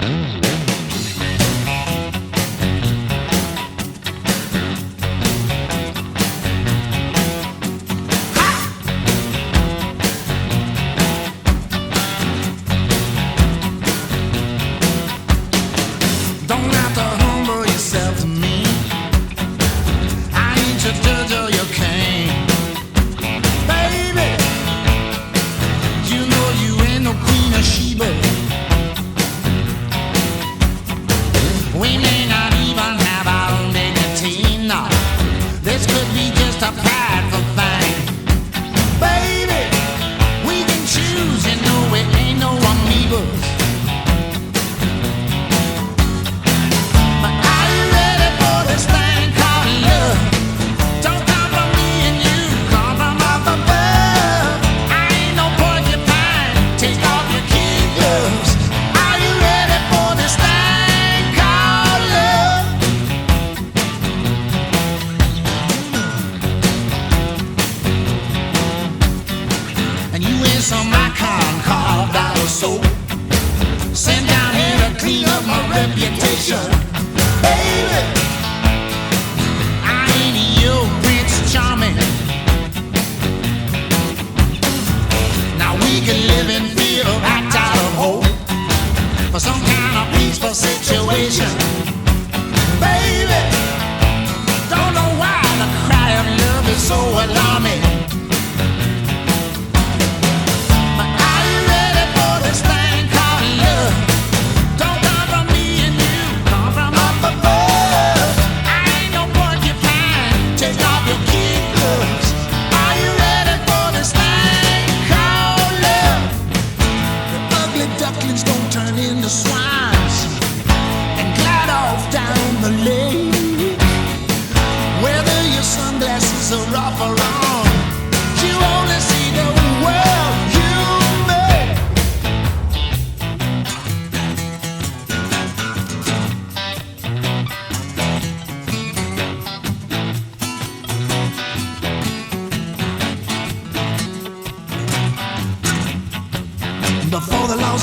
Mm-hmm. in some carved out of soap. Sent down here to clean up my reputation. ducklings don't turn into swans, and glide off down the lake.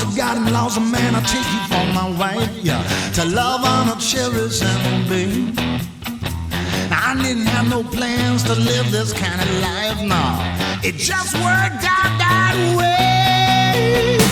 I've gotten lost, man, I take you for my wife, yeah. To love on a cherish and be. I didn't have no plans to live this kind of life, no. It just worked out that way.